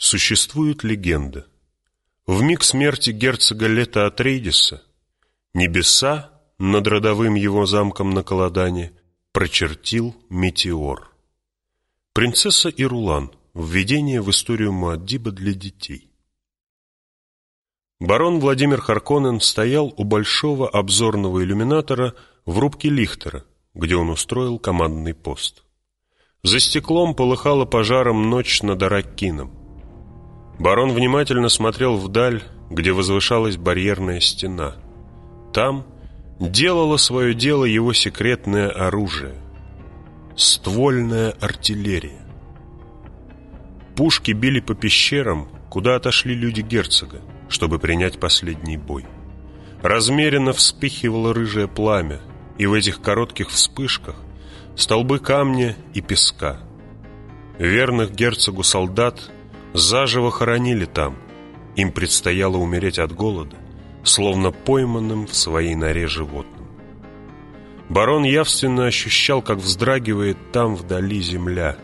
Существует легенда. В миг смерти герцога Лета Атрейдиса небеса над родовым его замком на Каладане прочертил метеор. Принцесса Ирулан. Введение в историю Муаддиба для детей. Барон Владимир Харконен стоял у большого обзорного иллюминатора в рубке Лихтера, где он устроил командный пост. За стеклом полыхала пожаром ночь над Араккином. Барон внимательно смотрел вдаль, где возвышалась барьерная стена. Там делало свое дело его секретное оружие — ствольная артиллерия. Пушки били по пещерам, куда отошли люди герцога, чтобы принять последний бой. Размеренно вспыхивало рыжее пламя, и в этих коротких вспышках столбы камня и песка. Верных герцогу солдат заживо хоронили там. Им предстояло умереть от голода, словно пойманным в своей норе животным. Барон явственно ощущал, как вздрагивает там вдали земля.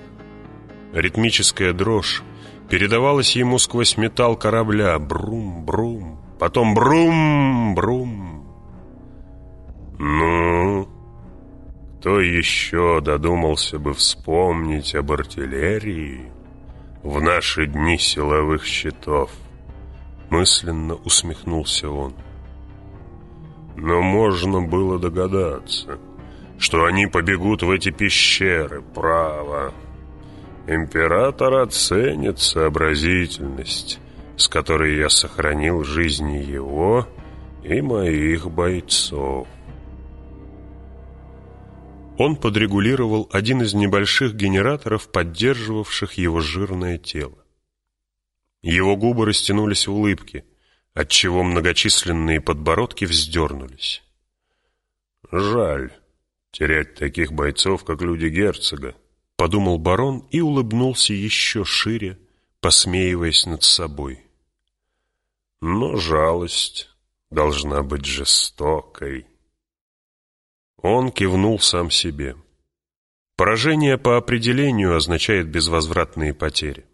Ритмическая дрожь передавалась ему сквозь металл корабля. Брум-брум, потом брум-брум. «Ну, кто еще додумался бы вспомнить об артиллерии в наши дни силовых щитов?» Мысленно усмехнулся он. Но можно было догадаться, что они побегут в эти пещеры, право. Император оценит сообразительность, с которой я сохранил жизни его и моих бойцов. Он подрегулировал один из небольших генераторов, поддерживавших его жирное тело. Его губы растянулись в улыбке, отчего многочисленные подбородки вздернулись. «Жаль терять таких бойцов, как люди герцога», — подумал барон и улыбнулся еще шире, посмеиваясь над собой. «Но жалость должна быть жестокой». Он кивнул сам себе. Поражение по определению означает безвозвратные потери.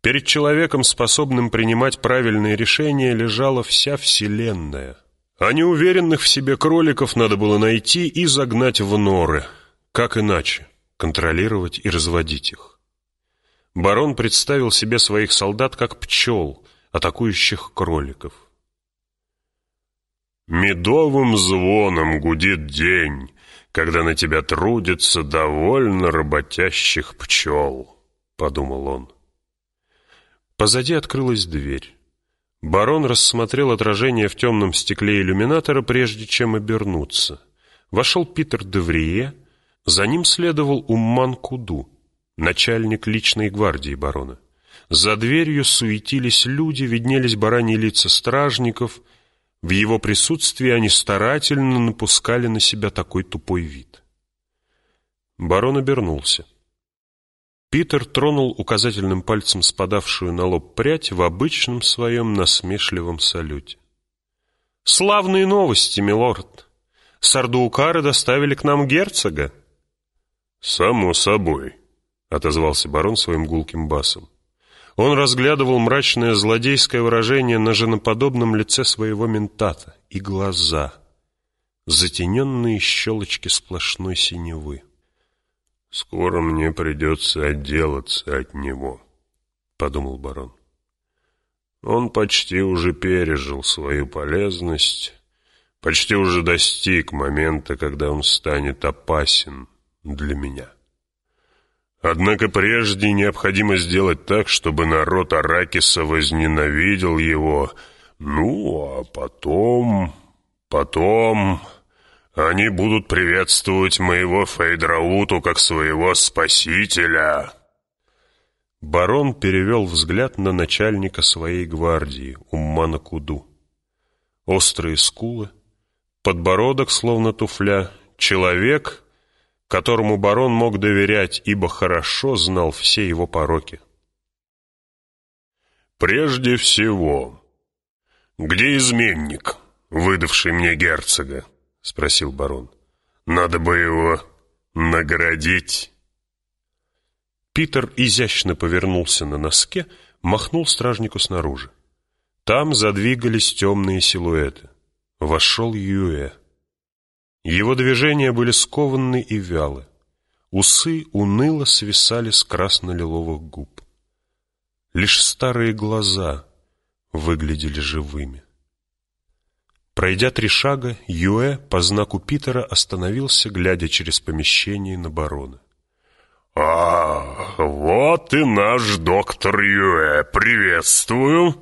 Перед человеком, способным принимать правильные решения, лежала вся Вселенная. А неуверенных в себе кроликов надо было найти и загнать в норы. Как иначе? Контролировать и разводить их. Барон представил себе своих солдат как пчел, атакующих кроликов. Медовым звоном гудит день, когда на тебя трудится довольно работящих пчел, — подумал он. Позади открылась дверь. Барон рассмотрел отражение в темном стекле иллюминатора, прежде чем обернуться. Вошел Питер Деврие, за ним следовал Умман Куду, начальник личной гвардии барона. За дверью суетились люди, виднелись бараньи лица стражников — в его присутствии они старательно напускали на себя такой тупой вид. Барон обернулся. Питер тронул указательным пальцем спадавшую на лоб прядь в обычном своем насмешливом салюте. «Славные новости, милорд! Сардуукары доставили к нам герцога!» «Само собой», — отозвался барон своим гулким басом. Он разглядывал мрачное злодейское выражение на женоподобном лице своего ментата и глаза, затененные щелочки сплошной синевы. «Скоро мне придется отделаться от него», — подумал барон. «Он почти уже пережил свою полезность, почти уже достиг момента, когда он станет опасен для меня». Однако прежде необходимо сделать так, чтобы народ Аракиса возненавидел его. Ну, а потом... потом... Они будут приветствовать моего Фейдрауту как своего спасителя. Барон перевел взгляд на начальника своей гвардии, Уммана Куду. Острые скулы, подбородок, словно туфля, человек, которому барон мог доверять, ибо хорошо знал все его пороки. «Прежде всего, где изменник, выдавший мне герцога?» — спросил барон. «Надо бы его наградить». Питер изящно повернулся на носке, махнул стражнику снаружи. Там задвигались темные силуэты. Вошел Юэ. Его движения были скованы и вялы. Усы уныло свисали с красно-лиловых губ. Лишь старые глаза выглядели живыми. Пройдя три шага, Юэ по знаку Питера остановился, глядя через помещение на барона. «А, вот и наш доктор Юэ. Приветствую!»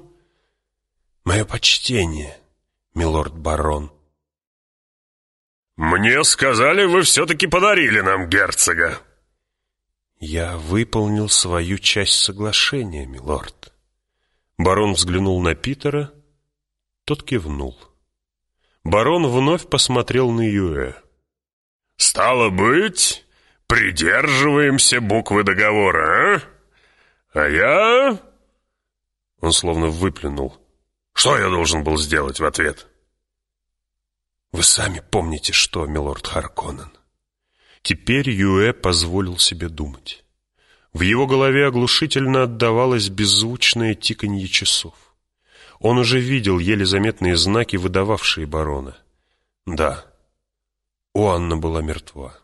«Мое почтение, милорд-барон». «Мне сказали, вы все-таки подарили нам герцога». «Я выполнил свою часть соглашения, милорд». Барон взглянул на Питера, тот кивнул. Барон вновь посмотрел на Юэ. «Стало быть, придерживаемся буквы договора, а? А я...» Он словно выплюнул. «Что я должен был сделать в ответ?» «Вы сами помните, что, милорд Харконнен». Теперь Юэ позволил себе думать. В его голове оглушительно отдавалось беззвучное тиканье часов. Он уже видел еле заметные знаки, выдававшие барона. Да, у Анна была мертва.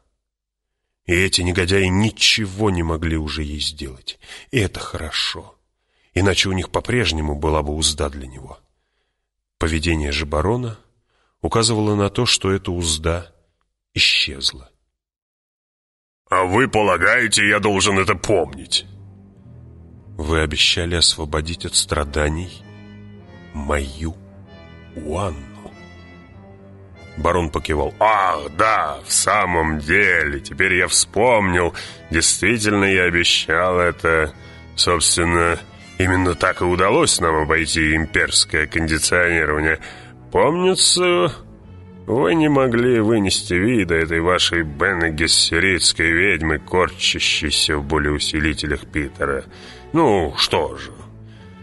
И эти негодяи ничего не могли уже ей сделать. И это хорошо. Иначе у них по-прежнему была бы узда для него. Поведение же барона указывало на то, что эта узда исчезла. «А вы полагаете, я должен это помнить?» «Вы обещали освободить от страданий мою Уанну». Барон покивал. «Ах, да, в самом деле, теперь я вспомнил. Действительно, я обещал это. Собственно, именно так и удалось нам обойти имперское кондиционирование. Помнится, вы не могли вынести вида этой вашей Бене ведьмы, корчащейся в болеусилителях Питера. Ну, что же,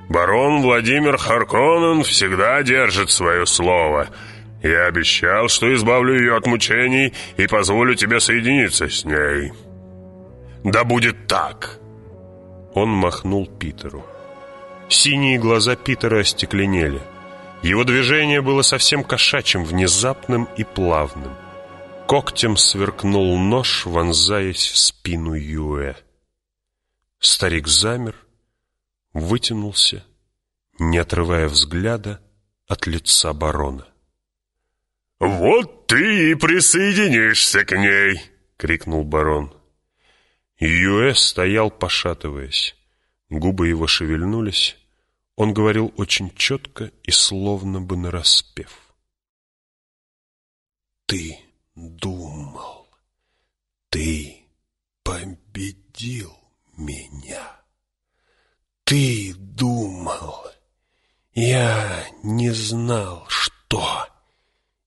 барон Владимир Харконен всегда держит свое слово. Я обещал, что избавлю ее от мучений и позволю тебе соединиться с ней. Да будет так!» Он махнул Питеру. Синие глаза Питера остекленели – его движение было совсем кошачьим, внезапным и плавным. Когтем сверкнул нож, вонзаясь в спину Юэ. Старик замер, вытянулся, не отрывая взгляда от лица барона. «Вот ты и присоединишься к ней!» — крикнул барон. Юэ стоял, пошатываясь. Губы его шевельнулись, он говорил очень четко и словно бы нараспев. «Ты думал, ты победил меня. Ты думал, я не знал, что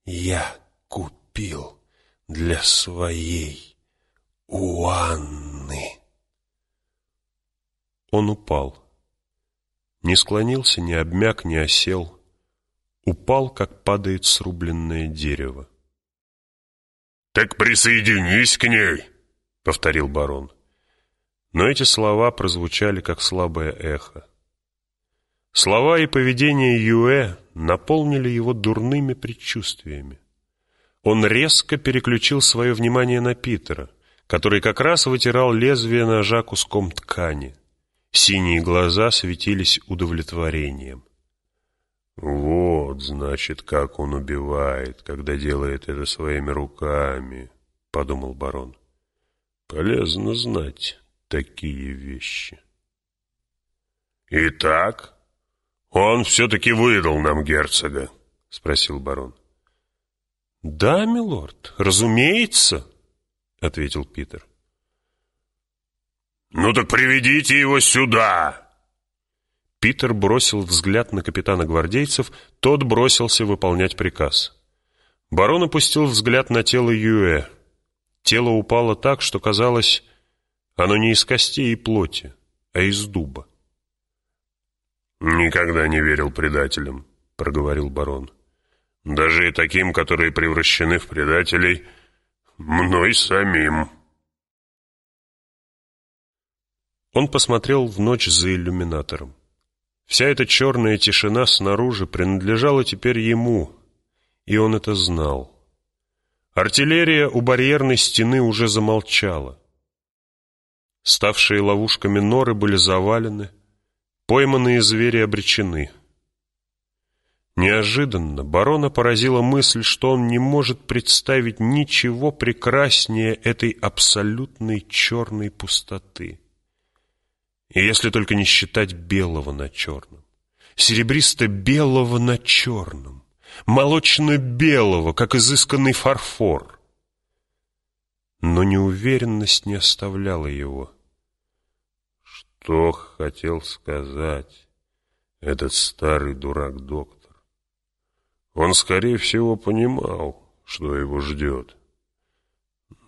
я купил для своей Уанны». Он упал не склонился, не обмяк, не осел. Упал, как падает срубленное дерево. «Так присоединись к ней!» — повторил барон. Но эти слова прозвучали, как слабое эхо. Слова и поведение Юэ наполнили его дурными предчувствиями. Он резко переключил свое внимание на Питера, который как раз вытирал лезвие ножа куском ткани — Синие глаза светились удовлетворением. «Вот, значит, как он убивает, когда делает это своими руками», — подумал барон. «Полезно знать такие вещи». «Итак, он все-таки выдал нам герцога?» — спросил барон. «Да, милорд, разумеется», — ответил Питер. «Ну так приведите его сюда!» Питер бросил взгляд на капитана гвардейцев, тот бросился выполнять приказ. Барон опустил взгляд на тело Юэ. Тело упало так, что казалось, оно не из костей и плоти, а из дуба. «Никогда не верил предателям», — проговорил барон. «Даже и таким, которые превращены в предателей мной самим». Он посмотрел в ночь за иллюминатором. Вся эта черная тишина снаружи принадлежала теперь ему, и он это знал. Артиллерия у барьерной стены уже замолчала. Ставшие ловушками норы были завалены, пойманные звери обречены. Неожиданно барона поразила мысль, что он не может представить ничего прекраснее этой абсолютной черной пустоты. Если только не считать белого на черном, серебристо-белого на черном, молочно-белого, как изысканный фарфор. Но неуверенность не оставляла его. Что хотел сказать этот старый дурак-доктор? Он, скорее всего, понимал, что его ждет.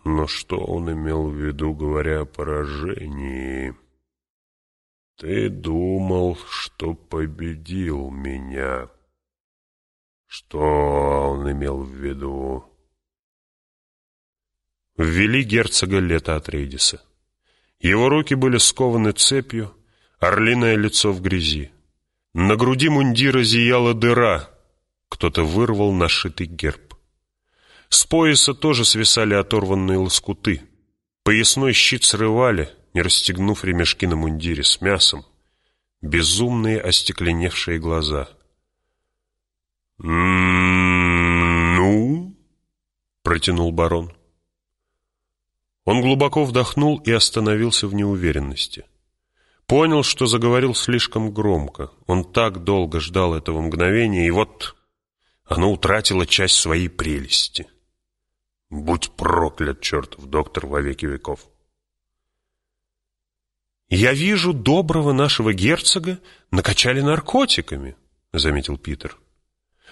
Но что он имел в виду, говоря о поражении? Ты думал, что победил меня. Что он имел в виду? Ввели герцога лето от Рейдиса. Его руки были скованы цепью, орлиное лицо в грязи. На груди мундира зияла дыра, кто-то вырвал нашитый герб. С пояса тоже свисали оторванные лоскуты. Поясной щит срывали, не расстегнув ремешки на мундире с мясом. Безумные остекленевшие глаза. «Ну?» — протянул барон. Он глубоко вдохнул и остановился в неуверенности. Понял, что заговорил слишком громко. Он так долго ждал этого мгновения, и вот оно утратило часть своей прелести. Будь проклят, чертов доктор во веки веков. «Я вижу, доброго нашего герцога накачали наркотиками», — заметил Питер.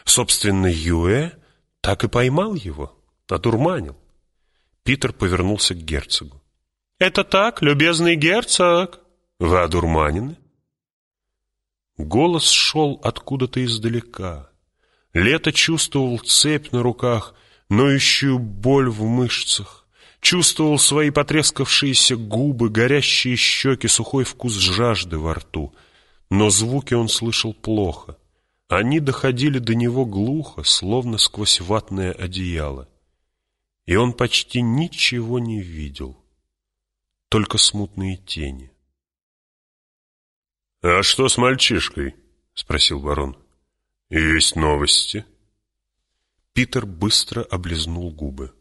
«Собственно, Юэ так и поймал его, одурманил». Питер повернулся к герцогу. «Это так, любезный герцог? Вы одурманены?» Голос шел откуда-то издалека. Лето чувствовал цепь на руках, ноющую боль в мышцах, чувствовал свои потрескавшиеся губы, горящие щеки, сухой вкус жажды во рту. Но звуки он слышал плохо. Они доходили до него глухо, словно сквозь ватное одеяло. И он почти ничего не видел, только смутные тени. «А что с мальчишкой?» — спросил барон. «Есть новости?» Питер быстро облизнул губы.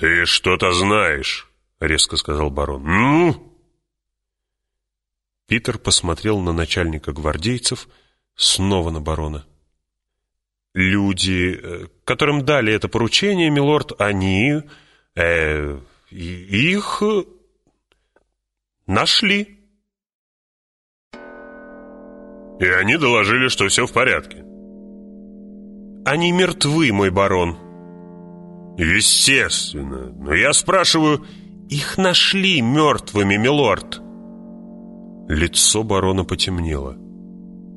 «Ты что-то знаешь», — резко сказал барон. «Ну?» Питер посмотрел на начальника гвардейцев, снова на барона. «Люди, э, которым дали это поручение, милорд, они... Э, их... нашли». И они доложили, что все в порядке. Они мертвы, мой барон. Естественно. Но я спрашиваю... Их нашли мертвыми, милорд. Лицо барона потемнело.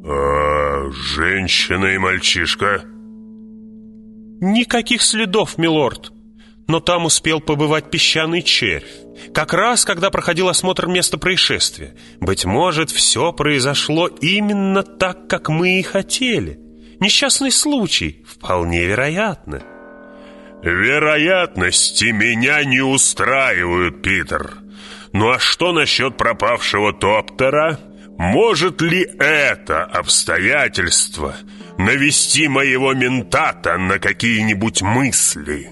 А женщина и мальчишка? Никаких следов, милорд. Но там успел побывать песчаный червь. Как раз, когда проходил осмотр места происшествия. Быть может, все произошло именно так, как мы и хотели. Несчастный случай, вполне вероятно. Вероятности меня не устраивают, Питер. Ну а что насчет пропавшего Топтера? Может ли это обстоятельство навести моего ментата на какие-нибудь мысли?»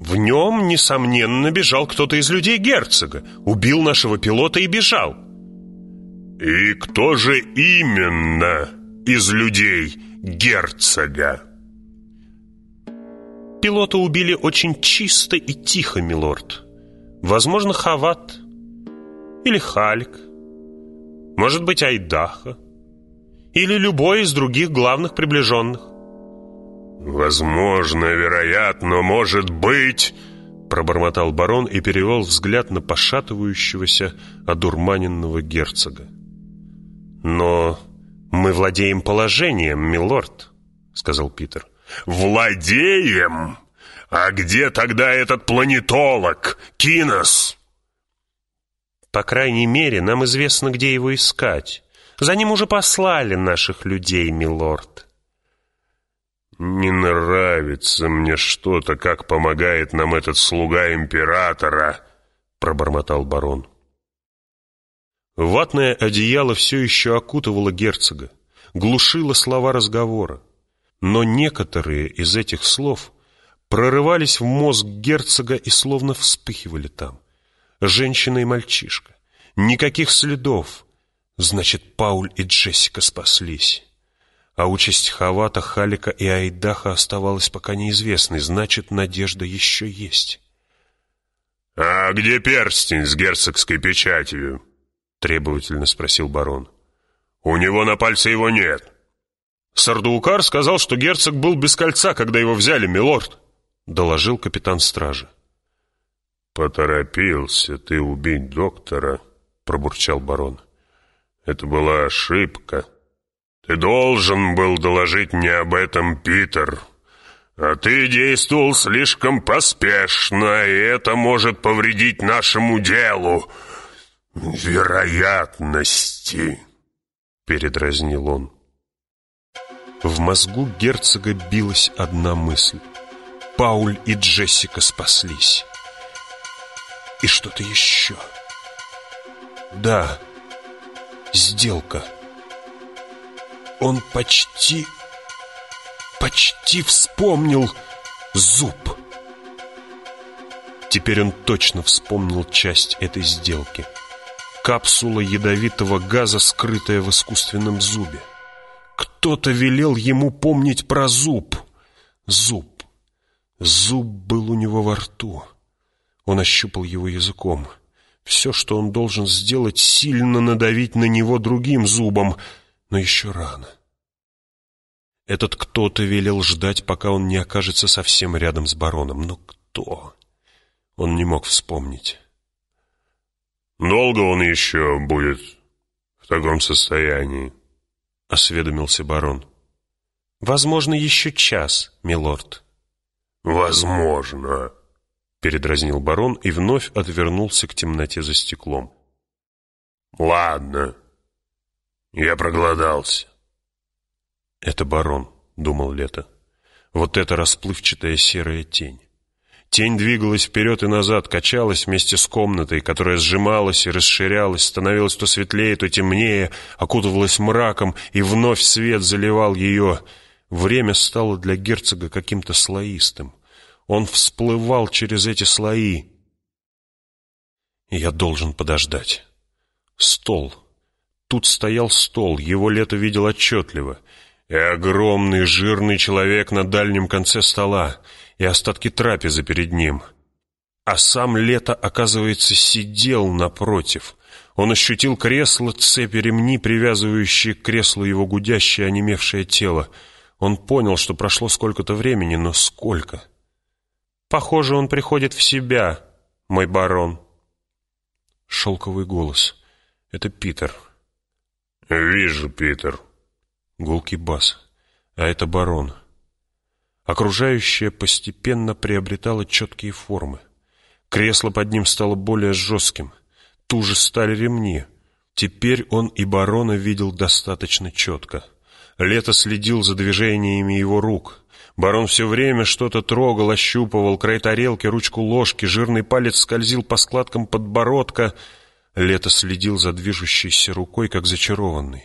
В нем, несомненно, бежал кто-то из людей герцога, убил нашего пилота и бежал. И кто же именно из людей герцога? Пилота убили очень чисто и тихо, милорд. Возможно, Хават или Халик, может быть, Айдаха или любой из других главных приближенных. «Возможно, вероятно, может быть...» Пробормотал барон и перевел взгляд на пошатывающегося, одурманенного герцога. «Но мы владеем положением, милорд», — сказал Питер. «Владеем? А где тогда этот планетолог, Кинос?» По крайней мере, нам известно, где его искать. За ним уже послали наших людей, милорд. Не нравится мне что-то, как помогает нам этот слуга императора, пробормотал барон. Ватное одеяло все еще окутывало герцога, глушило слова разговора. Но некоторые из этих слов прорывались в мозг герцога и словно вспыхивали там. Женщина и мальчишка. Никаких следов. Значит, Пауль и Джессика спаслись. А участь Хавата, Халика и Айдаха оставалась пока неизвестной. Значит, надежда еще есть. «А где перстень с герцогской печатью?» требовательно спросил барон. «У него на пальце его нет». «Сардуукар сказал, что герцог был без кольца, когда его взяли, милорд», — доложил капитан стражи. «Поторопился ты убить доктора», — пробурчал барон. «Это была ошибка. Ты должен был доложить мне об этом, Питер. А ты действовал слишком поспешно, и это может повредить нашему делу вероятности», — передразнил он. В мозгу герцога билась одна мысль. Пауль и Джессика спаслись. И что-то еще. Да, сделка. Он почти, почти вспомнил зуб. Теперь он точно вспомнил часть этой сделки — капсула ядовитого газа, скрытая в искусственном зубе. Кто-то велел ему помнить про зуб. Зуб. Зуб был у него во рту. Он ощупал его языком. Все, что он должен сделать, сильно надавить на него другим зубом, но еще рано. Этот кто-то велел ждать, пока он не окажется совсем рядом с бароном. Но кто? Он не мог вспомнить. «Долго он еще будет в таком состоянии?» — осведомился барон. «Возможно, еще час, милорд». «Возможно», — передразнил барон и вновь отвернулся к темноте за стеклом. «Ладно, я проголодался». «Это барон», — думал Лето. «Вот эта расплывчатая серая тень. Тень двигалась вперед и назад, качалась вместе с комнатой, которая сжималась и расширялась, становилась то светлее, то темнее, окутывалась мраком, и вновь свет заливал ее. Время стало для герцога каким-то слоистым. Он всплывал через эти слои. Я должен подождать. Стол. Тут стоял стол, его лето видел отчетливо. И огромный жирный человек на дальнем конце стола — и остатки трапезы перед ним. А сам Лето, оказывается, сидел напротив. Он ощутил кресло, цепи ремни, привязывающие к креслу его гудящее, онемевшее тело. Он понял, что прошло сколько-то времени, но сколько? «Похоже, он приходит в себя, мой барон». Шелковый голос. Это Питер. «Вижу, Питер». Гулкий бас. А это барон. Окружающее постепенно приобретало четкие формы. Кресло под ним стало более жестким. Туже стали ремни. Теперь он и барона видел достаточно четко. Лето следил за движениями его рук. Барон все время что-то трогал, ощупывал, край тарелки, ручку ложки, жирный палец скользил по складкам подбородка. Лето следил за движущейся рукой, как зачарованный.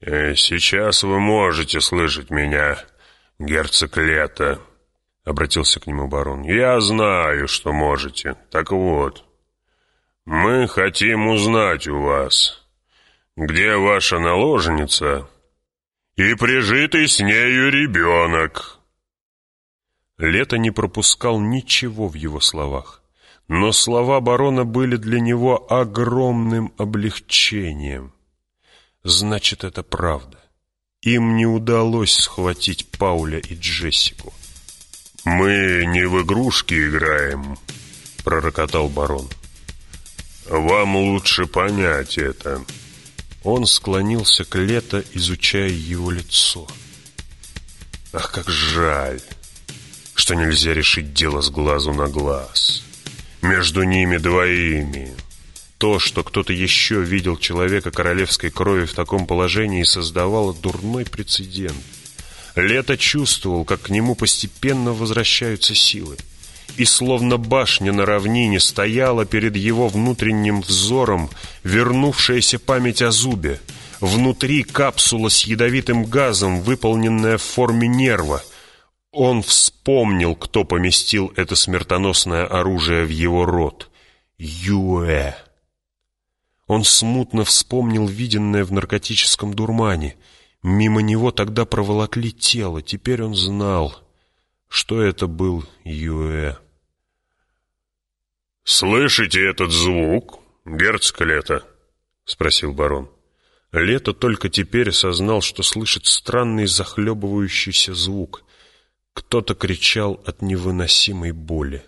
«Э, «Сейчас вы можете слышать меня», герцог Лето», — обратился к нему барон, — «я знаю, что можете. Так вот, мы хотим узнать у вас, где ваша наложница и прижитый с нею ребенок». Лето не пропускал ничего в его словах, но слова барона были для него огромным облегчением. Значит, это правда. Им не удалось схватить Пауля и Джессику. «Мы не в игрушки играем», — пророкотал барон. «Вам лучше понять это». Он склонился к Лето, изучая его лицо. «Ах, как жаль, что нельзя решить дело с глазу на глаз. Между ними двоими. То, что кто-то еще видел человека королевской крови в таком положении, создавало дурной прецедент. Лето чувствовал, как к нему постепенно возвращаются силы. И словно башня на равнине стояла перед его внутренним взором вернувшаяся память о зубе. Внутри капсула с ядовитым газом, выполненная в форме нерва. Он вспомнил, кто поместил это смертоносное оружие в его рот. Юэ. Он смутно вспомнил виденное в наркотическом дурмане. Мимо него тогда проволокли тело. Теперь он знал, что это был Юэ. «Слышите этот звук, герцог Лето?» — спросил барон. Лето только теперь осознал, что слышит странный захлебывающийся звук. Кто-то кричал от невыносимой боли.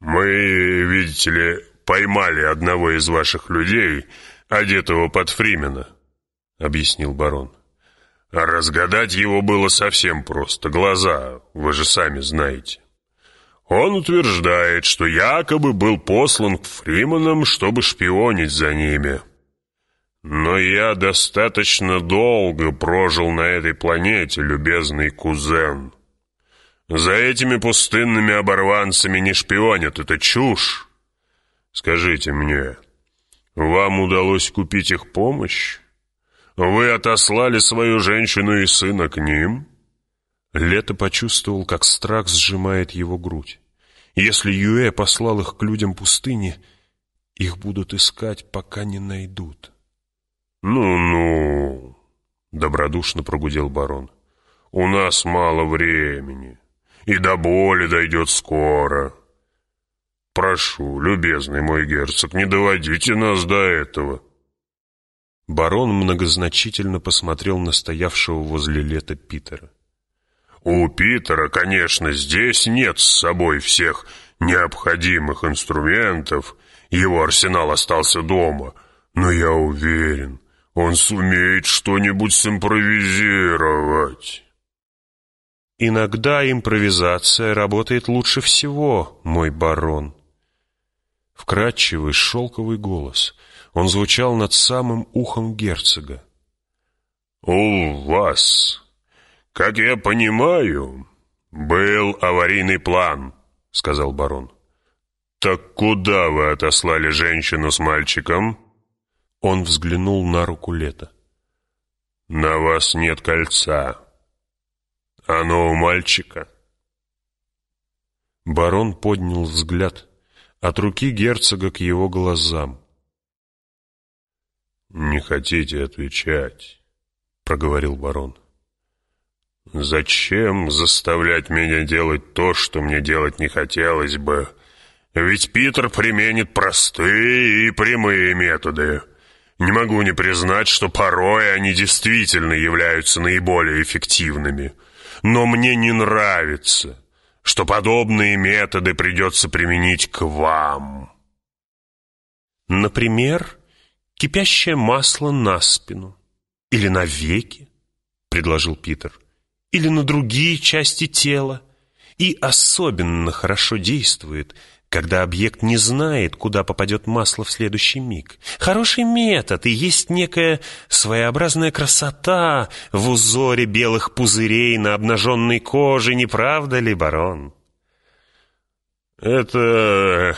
«Мы, видите ли, поймали одного из ваших людей, одетого под Фримена», — объяснил барон. «А разгадать его было совсем просто. Глаза, вы же сами знаете». Он утверждает, что якобы был послан к Фриманам, чтобы шпионить за ними. Но я достаточно долго прожил на этой планете, любезный кузен. За этими пустынными оборванцами не шпионят, это чушь. Скажите мне, вам удалось купить их помощь? Вы отослали свою женщину и сына к ним?» Лето почувствовал, как страх сжимает его грудь. Если Юэ послал их к людям пустыни, их будут искать, пока не найдут. «Ну-ну», — добродушно прогудел барон, — «у нас мало времени, и до боли дойдет скоро. Прошу, любезный мой герцог, не доводите нас до этого». Барон многозначительно посмотрел на стоявшего возле лета Питера. У Питера, конечно, здесь нет с собой всех необходимых инструментов, его арсенал остался дома, но я уверен, он сумеет что-нибудь симпровизировать. Иногда импровизация работает лучше всего, мой барон. Вкрадчивый шелковый голос. Он звучал над самым ухом герцога. «У вас «Как я понимаю, был аварийный план», — сказал барон. «Так куда вы отослали женщину с мальчиком?» Он взглянул на руку Лета. «На вас нет кольца. Оно у мальчика». Барон поднял взгляд от руки герцога к его глазам. «Не хотите отвечать», — проговорил барон. Зачем заставлять меня делать то, что мне делать не хотелось бы? Ведь Питер применит простые и прямые методы. Не могу не признать, что порой они действительно являются наиболее эффективными. Но мне не нравится, что подобные методы придется применить к вам. Например, кипящее масло на спину или на веки, предложил Питер или на другие части тела. И особенно хорошо действует, когда объект не знает, куда попадет масло в следующий миг. Хороший метод, и есть некая своеобразная красота в узоре белых пузырей на обнаженной коже, не правда ли, барон? «Это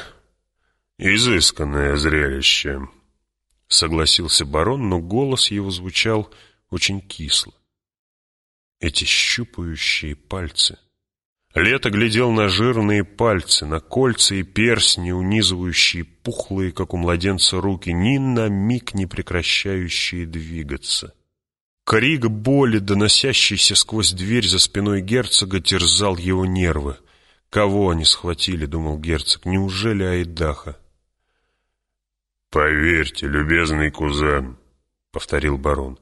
изысканное зрелище», — согласился барон, но голос его звучал очень кисло. Эти щупающие пальцы. Лето глядел на жирные пальцы, на кольца и перстни, унизывающие пухлые, как у младенца, руки, ни на миг не прекращающие двигаться. Крик боли, доносящийся сквозь дверь за спиной герцога, терзал его нервы. «Кого они схватили?» — думал герцог. «Неужели Айдаха?» «Поверьте, любезный кузен», — повторил барон,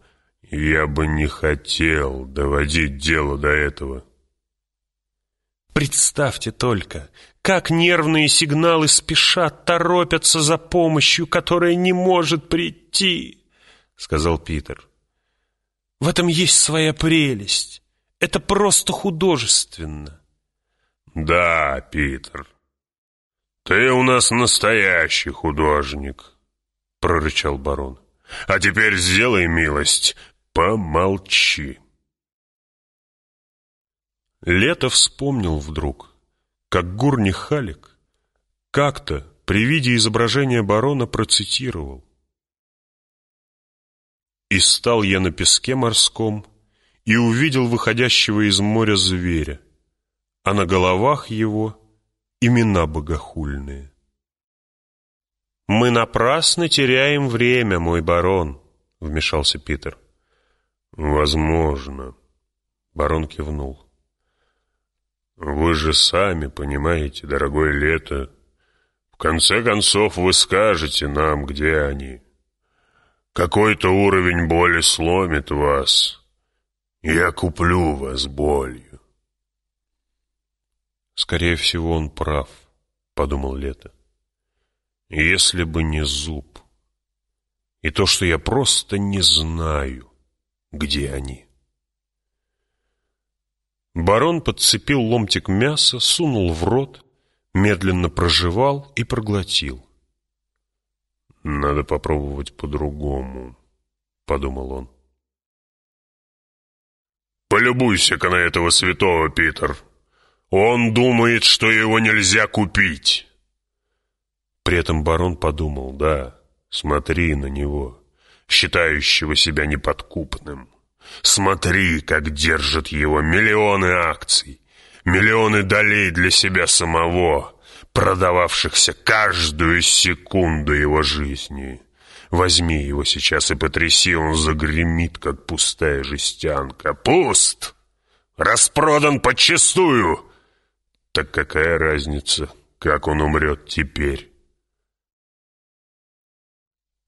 я бы не хотел доводить дело до этого. Представьте только, как нервные сигналы спешат, торопятся за помощью, которая не может прийти, — сказал Питер. В этом есть своя прелесть. Это просто художественно. Да, Питер. «Ты у нас настоящий художник», — прорычал барон. «А теперь сделай милость, помолчи». Лето вспомнил вдруг, как Гурни Халик как-то при виде изображения барона процитировал. «И стал я на песке морском, и увидел выходящего из моря зверя, а на головах его имена богохульные». «Мы напрасно теряем время, мой барон», — вмешался Питер. «Возможно», — барон кивнул. «Вы же сами понимаете, дорогое лето, в конце концов, вы скажете нам, где они. Какой-то уровень боли сломит вас. Я куплю вас болью. Скорее всего, он прав, подумал Лето. Если бы не зуб. И то, что я просто не знаю, где они. Барон подцепил ломтик мяса, сунул в рот медленно прожевал и проглотил. «Надо попробовать по-другому», — подумал он. «Полюбуйся-ка на этого святого, Питер. Он думает, что его нельзя купить». При этом барон подумал, да, смотри на него, считающего себя неподкупным. Смотри, как держат его миллионы акций, миллионы долей для себя самого, продававшихся каждую секунду его жизни. Возьми его сейчас и потряси, он загремит, как пустая жестянка. Пуст! Распродан подчистую! Так какая разница, как он умрет теперь?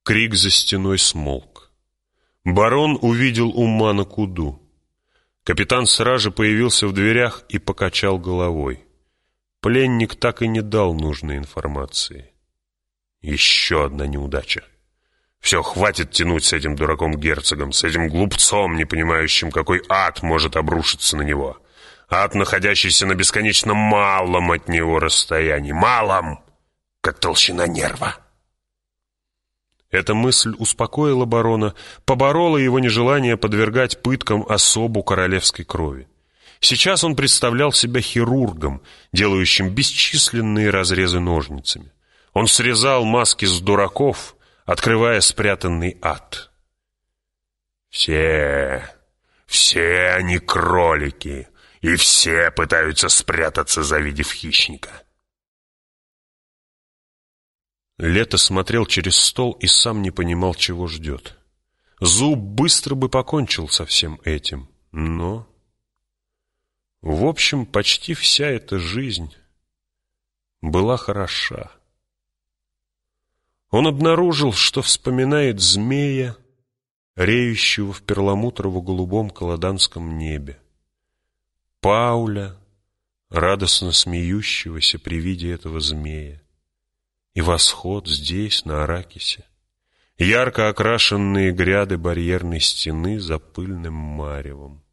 Крик за стеной смолк. Барон увидел Умана Куду. Капитан сразу появился в дверях и покачал головой. Пленник так и не дал нужной информации. Еще одна неудача. Все, хватит тянуть с этим дураком-герцогом, с этим глупцом, не понимающим, какой ад может обрушиться на него. Ад, находящийся на бесконечно малом от него расстоянии. Малом, как толщина нерва. Эта мысль успокоила барона, поборола его нежелание подвергать пыткам особу королевской крови. Сейчас он представлял себя хирургом, делающим бесчисленные разрезы ножницами. Он срезал маски с дураков, открывая спрятанный ад. «Все, все они кролики, и все пытаются спрятаться, завидев хищника». Лето смотрел через стол и сам не понимал, чего ждет. Зуб быстро бы покончил со всем этим, но... В общем, почти вся эта жизнь была хороша. Он обнаружил, что вспоминает змея, реющего в перламутрово-голубом колоданском небе, Пауля, радостно смеющегося при виде этого змея, и восход здесь, на Аракисе, ярко окрашенные гряды барьерной стены за пыльным маревом.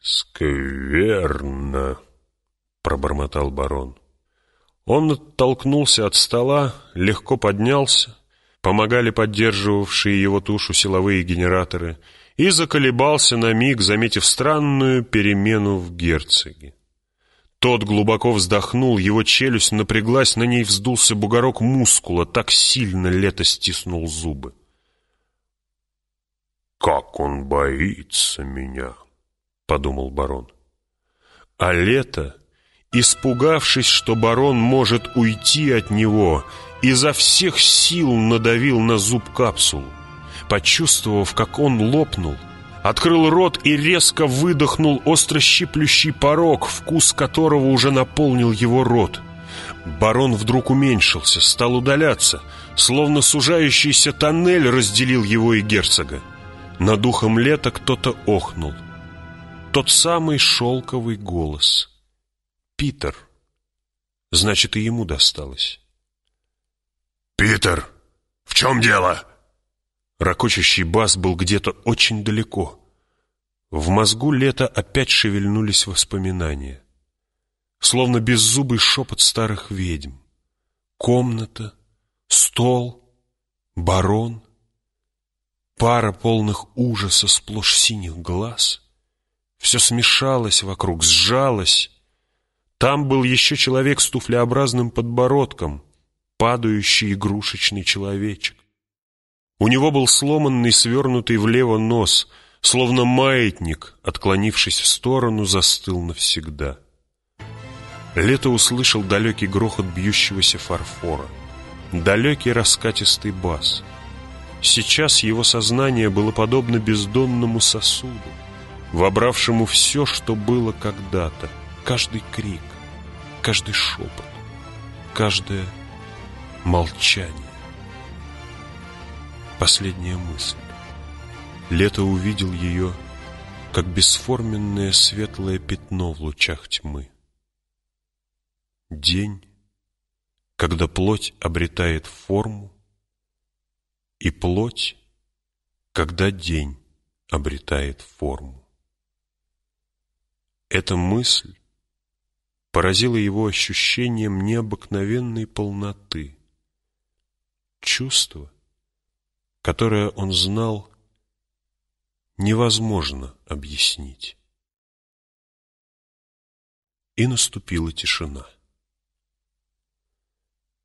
«Скверно», — пробормотал барон. Он оттолкнулся от стола, легко поднялся, помогали поддерживавшие его тушу силовые генераторы, и заколебался на миг, заметив странную перемену в герцоге. Тот глубоко вздохнул, его челюсть напряглась, на ней вздулся бугорок мускула, так сильно лето стиснул зубы. «Как он боится меня!» — подумал барон. А лето, испугавшись, что барон может уйти от него, изо всех сил надавил на зуб капсулу. Почувствовав, как он лопнул, открыл рот и резко выдохнул остро щиплющий порог, вкус которого уже наполнил его рот. Барон вдруг уменьшился, стал удаляться, словно сужающийся тоннель разделил его и герцога. Над духом лета кто-то охнул — тот самый шелковый голос. «Питер». Значит, и ему досталось. «Питер, в чем дело?» Рокочущий бас был где-то очень далеко. В мозгу лета опять шевельнулись воспоминания. словно беззубый шепот старых ведьм. Комната, стол, барон, пара полных ужаса сплошь синих глаз. Все смешалось вокруг, сжалось. Там был еще человек с туфлеобразным подбородком, падающий игрушечный человечек. У него был сломанный, свернутый влево нос, словно маятник, отклонившись в сторону, застыл навсегда. Лето услышал далекий грохот бьющегося фарфора, далекий раскатистый бас. Сейчас его сознание было подобно бездонному сосуду, вобравшему все, что было когда-то, каждый крик, каждый шепот, каждое молчание. Последняя мысль. Лето увидел ее, как бесформенное светлое пятно в лучах тьмы. День, когда плоть обретает форму, и плоть, когда день обретает форму. Эта мысль поразила его ощущением необыкновенной полноты, чувства, которое он знал, невозможно объяснить. И наступила тишина.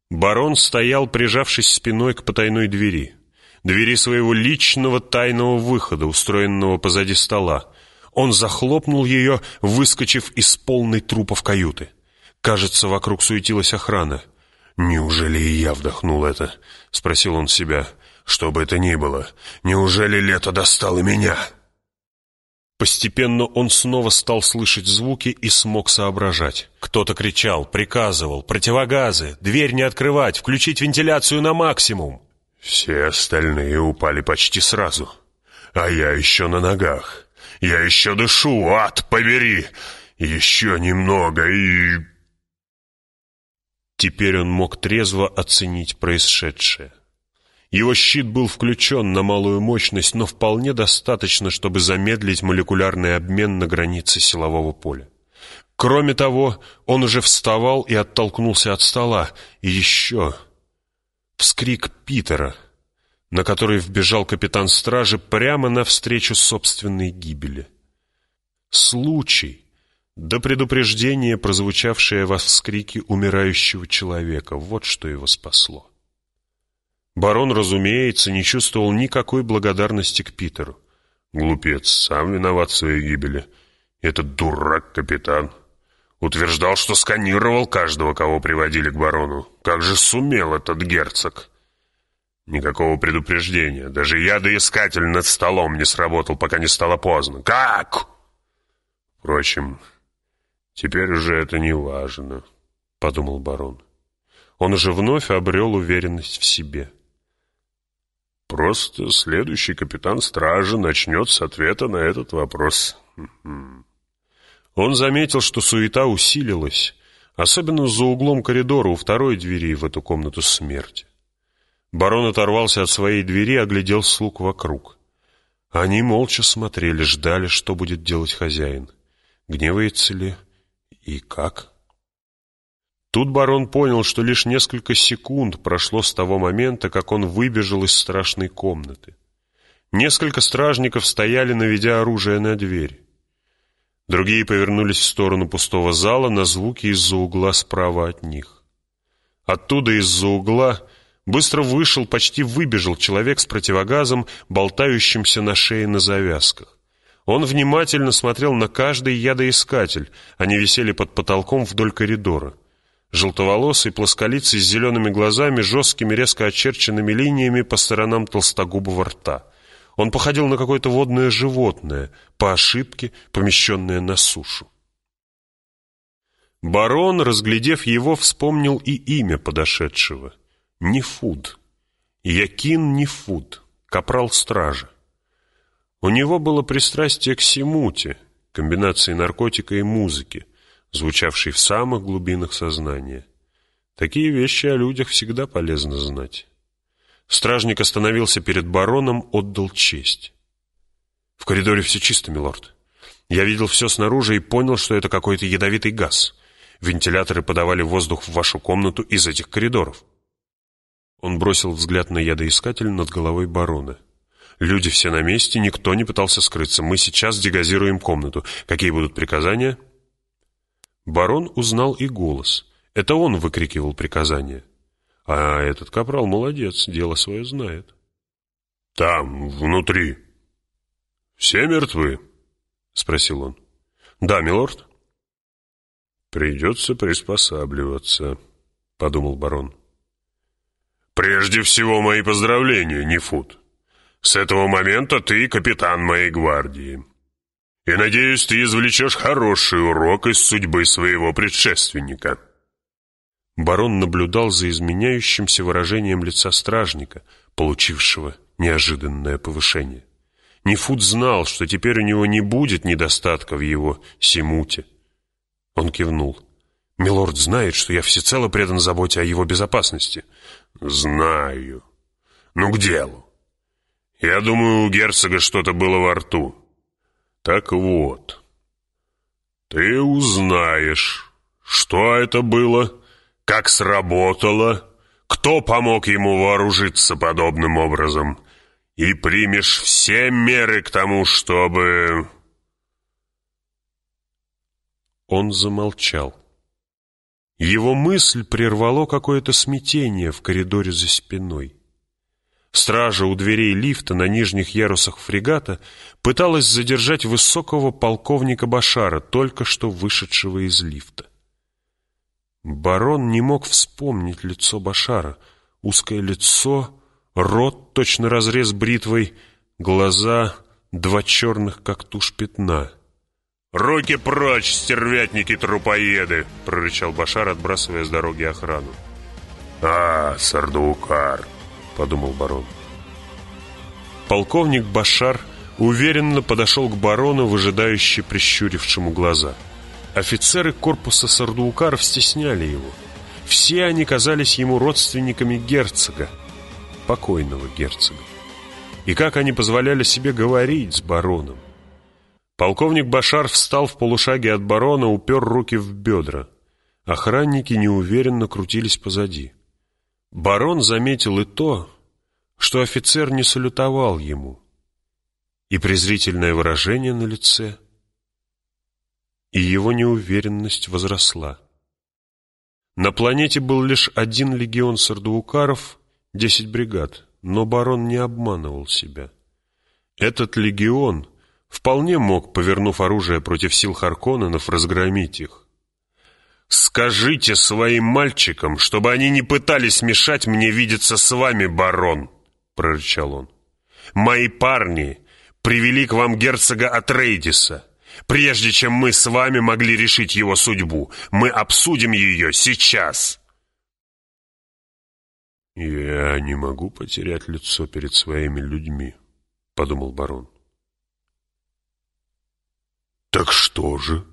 Барон стоял, прижавшись спиной к потайной двери, двери своего личного тайного выхода, устроенного позади стола. Он захлопнул ее, выскочив из полной трупов каюты. Кажется, вокруг суетилась охрана. «Неужели и я вдохнул это?» — спросил он себя. Что бы это ни было, неужели лето достало меня? Постепенно он снова стал слышать звуки и смог соображать. Кто-то кричал, приказывал, противогазы, дверь не открывать, включить вентиляцию на максимум. Все остальные упали почти сразу. А я еще на ногах. Я еще дышу, ад побери! Еще немного и... Теперь он мог трезво оценить происшедшее. Его щит был включен на малую мощность, но вполне достаточно, чтобы замедлить молекулярный обмен на границе силового поля. Кроме того, он уже вставал и оттолкнулся от стола. И еще... Вскрик Питера, на который вбежал капитан стражи прямо навстречу собственной гибели. Случай, до предупреждения, прозвучавшее во вскрике умирающего человека, вот что его спасло. Барон, разумеется, не чувствовал никакой благодарности к Питеру. Глупец, сам виноват в своей гибели. Этот дурак-капитан. Утверждал, что сканировал каждого, кого приводили к барону. Как же сумел этот герцог? Никакого предупреждения. Даже ядоискатель над столом не сработал, пока не стало поздно. Как? Впрочем, теперь уже это не важно, подумал барон. Он уже вновь обрел уверенность в себе. Просто следующий капитан стражи начнет с ответа на этот вопрос. Он заметил, что суета усилилась, особенно за углом коридора у второй двери в эту комнату смерти. Барон оторвался от своей двери и оглядел слуг вокруг. Они молча смотрели, ждали, что будет делать хозяин. Гневается ли и как? Тут барон понял, что лишь несколько секунд прошло с того момента, как он выбежал из страшной комнаты. Несколько стражников стояли, наведя оружие на дверь. Другие повернулись в сторону пустого зала на звуки из-за угла справа от них. Оттуда из-за угла быстро вышел, почти выбежал человек с противогазом, болтающимся на шее на завязках. Он внимательно смотрел на каждый ядоискатель, они висели под потолком вдоль коридора. Желтоволосый, плосколицый, с зелеными глазами, жесткими, резко очерченными линиями по сторонам толстогубого рта. Он походил на какое-то водное животное, по ошибке помещенное на сушу. Барон, разглядев его, вспомнил и имя подошедшего. Нефуд. Якин Нефуд, капрал стража. У него было пристрастие к семуте, комбинации наркотика и музыки, звучавший в самых глубинах сознания. Такие вещи о людях всегда полезно знать. Стражник остановился перед бароном, отдал честь. «В коридоре все чисто, милорд. Я видел все снаружи и понял, что это какой-то ядовитый газ. Вентиляторы подавали воздух в вашу комнату из этих коридоров. Он бросил взгляд на ядоискатель над головой барона. Люди все на месте, никто не пытался скрыться. Мы сейчас дегазируем комнату. Какие будут приказания? Барон узнал и голос. Это он выкрикивал приказания. А этот капрал молодец, дело свое знает. «Там, внутри, все мертвы?» — спросил он. «Да, милорд». «Придется приспосабливаться», — подумал барон. «Прежде всего мои поздравления, Нефут. С этого момента ты капитан моей гвардии. И, надеюсь, ты извлечешь хороший урок из судьбы своего предшественника». Барон наблюдал за изменяющимся выражением лица стражника, получившего неожиданное повышение. Нефут знал, что теперь у него не будет недостатка в его симуте. Он кивнул. «Милорд знает, что я всецело предан заботе о его безопасности». «Знаю. Ну, к делу. Я думаю, у герцога что-то было во рту. Так вот, ты узнаешь, что это было, как сработало, кто помог ему вооружиться подобным образом, и примешь все меры к тому, чтобы...» Он замолчал. Его мысль прервало какое-то смятение в коридоре за спиной. Стража у дверей лифта на нижних ярусах фрегата пыталась задержать высокого полковника Башара, только что вышедшего из лифта. Барон не мог вспомнить лицо Башара. Узкое лицо, рот, точно разрез бритвой, глаза, два черных, как тушь пятна. «Руки прочь, стервятники-трупоеды!» — прорычал Башар, отбрасывая с дороги охрану. «А, Сардуукар!» Подумал барон. Полковник Башар уверенно подошел к барону, выжидающе прищурившему глаза. Офицеры корпуса сардуукаров стесняли его. Все они казались ему родственниками герцога, покойного герцога. И как они позволяли себе говорить с бароном? Полковник Башар встал в полушаге от барона, упер руки в бедра. Охранники неуверенно крутились позади. Барон заметил и то, что офицер не салютовал ему, и презрительное выражение на лице, и его неуверенность возросла. На планете был лишь один легион сардуукаров, десять бригад, но барон не обманывал себя. Этот легион вполне мог, повернув оружие против сил Харконненов, разгромить их. «Скажите своим мальчикам, чтобы они не пытались мешать мне видеться с вами, барон!» — прорычал он. «Мои парни привели к вам герцога Атрейдиса. Прежде чем мы с вами могли решить его судьбу, мы обсудим ее сейчас!» «Я не могу потерять лицо перед своими людьми», — подумал барон. «Так что же?»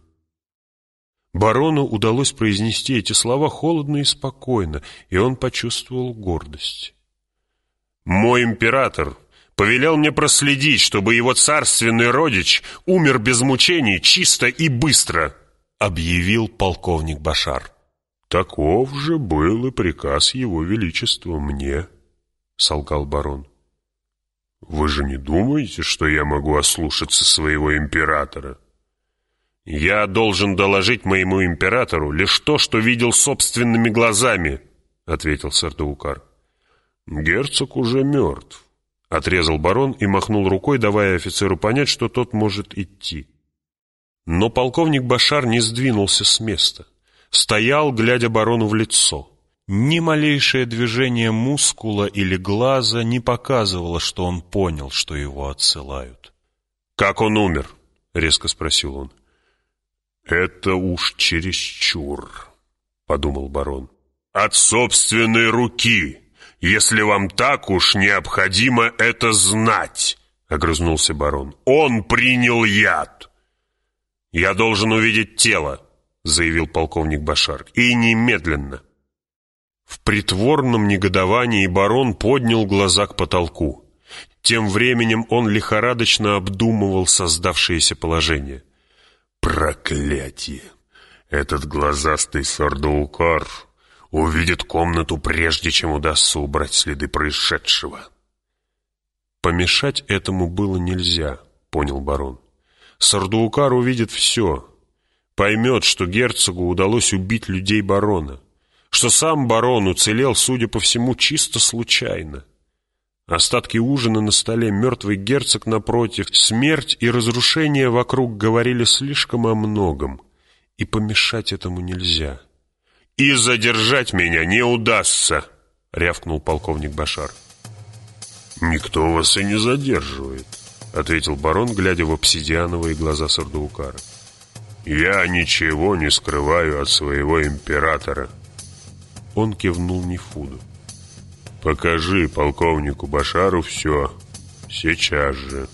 Барону удалось произнести эти слова холодно и спокойно, и он почувствовал гордость. «Мой император повелел мне проследить, чтобы его царственный родич умер без мучений чисто и быстро», объявил полковник Башар. «Таков же был и приказ его величества мне», — солгал барон. «Вы же не думаете, что я могу ослушаться своего императора?» «Я должен доложить моему императору лишь то, что видел собственными глазами», — ответил Сардаукар. «Герцог уже мертв», — отрезал барон и махнул рукой, давая офицеру понять, что тот может идти. Но полковник Башар не сдвинулся с места. Стоял, глядя барону в лицо. Ни малейшее движение мускула или глаза не показывало, что он понял, что его отсылают. «Как он умер?» — резко спросил он. «Это уж чересчур», — подумал барон. «От собственной руки, если вам так уж необходимо это знать», — огрызнулся барон. «Он принял яд». «Я должен увидеть тело», — заявил полковник Башар, — «и немедленно». В притворном негодовании барон поднял глаза к потолку. Тем временем он лихорадочно обдумывал создавшееся положение — Проклятие! Этот глазастый сордоукар увидит комнату, прежде чем удастся убрать следы происшедшего. Помешать этому было нельзя, понял барон. Сардуукар увидит все, поймет, что герцогу удалось убить людей барона, что сам барон уцелел, судя по всему, чисто случайно. Остатки ужина на столе, мертвый герцог напротив, смерть и разрушение вокруг говорили слишком о многом, и помешать этому нельзя. «И задержать меня не удастся!» — рявкнул полковник Башар. «Никто вас и не задерживает», — ответил барон, глядя в обсидиановые глаза Сардуукара. «Я ничего не скрываю от своего императора». Он кивнул Нефуду. «Покажи полковнику Башару все. Сейчас же.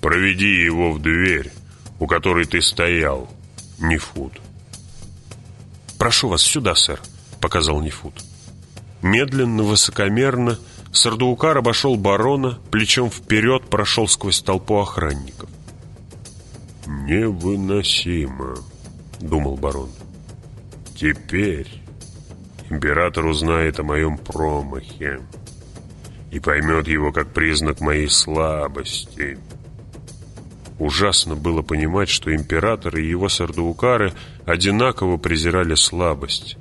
Проведи его в дверь, у которой ты стоял, Нефуд». «Прошу вас сюда, сэр», — показал Нефуд. Медленно, высокомерно Сардуукар обошел барона, плечом вперед прошел сквозь толпу охранников. «Невыносимо», — думал барон. «Теперь император узнает о моем промахе и поймет его как признак моей слабости». Ужасно было понимать, что император и его сардуукары одинаково презирали слабость.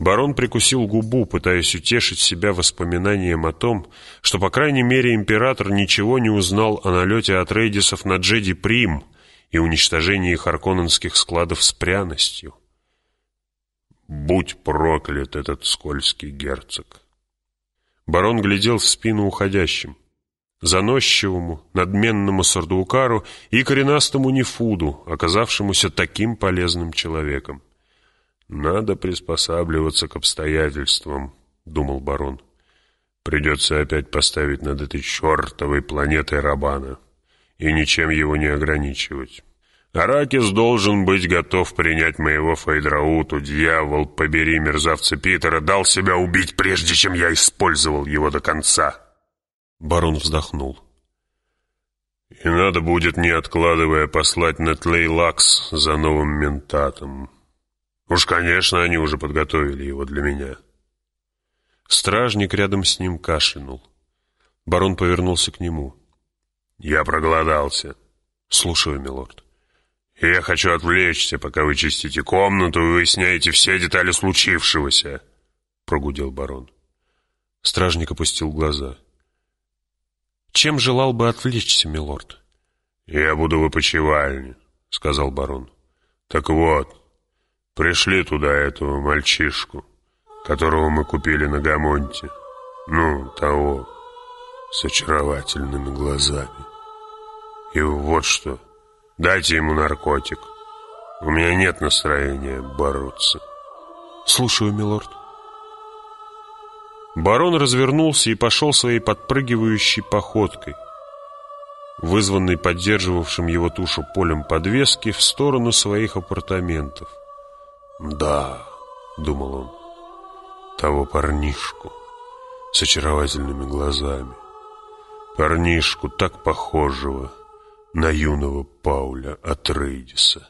Барон прикусил губу, пытаясь утешить себя воспоминанием о том, что, по крайней мере, император ничего не узнал о налете от Рейдисов на Джеди Прим и уничтожении харконненских складов с пряностью. «Будь проклят этот скользкий герцог!» Барон глядел в спину уходящим заносчивому, надменному Сардуукару и коренастому Нефуду, оказавшемуся таким полезным человеком. «Надо приспосабливаться к обстоятельствам», — думал барон. «Придется опять поставить над этой чертовой планетой Рабана и ничем его не ограничивать. Аракис должен быть готов принять моего Фейдрауту. Дьявол, побери мерзавца Питера, дал себя убить, прежде чем я использовал его до конца». Барон вздохнул. «И надо будет, не откладывая, послать Нетлей-Лакс за новым ментатом. Уж, конечно, они уже подготовили его для меня». Стражник рядом с ним кашлянул. Барон повернулся к нему. «Я проголодался». «Слушаю, милорд». «Я хочу отвлечься, пока вы чистите комнату и выясняете все детали случившегося», — прогудел барон. Стражник опустил глаза. Чем желал бы отвлечься, милорд? «Я буду в опочивальне», — сказал барон. «Так вот, пришли туда этого мальчишку, которого мы купили на Гамонте. Ну, того, с очаровательными глазами. И вот что, дайте ему наркотик. У меня нет настроения бороться». «Слушаю, милорд». Барон развернулся и пошел своей подпрыгивающей походкой, вызванной поддерживавшим его тушу полем подвески в сторону своих апартаментов. «Да», — думал он, — «того парнишку с очаровательными глазами, парнишку так похожего на юного Пауля Атрейдиса».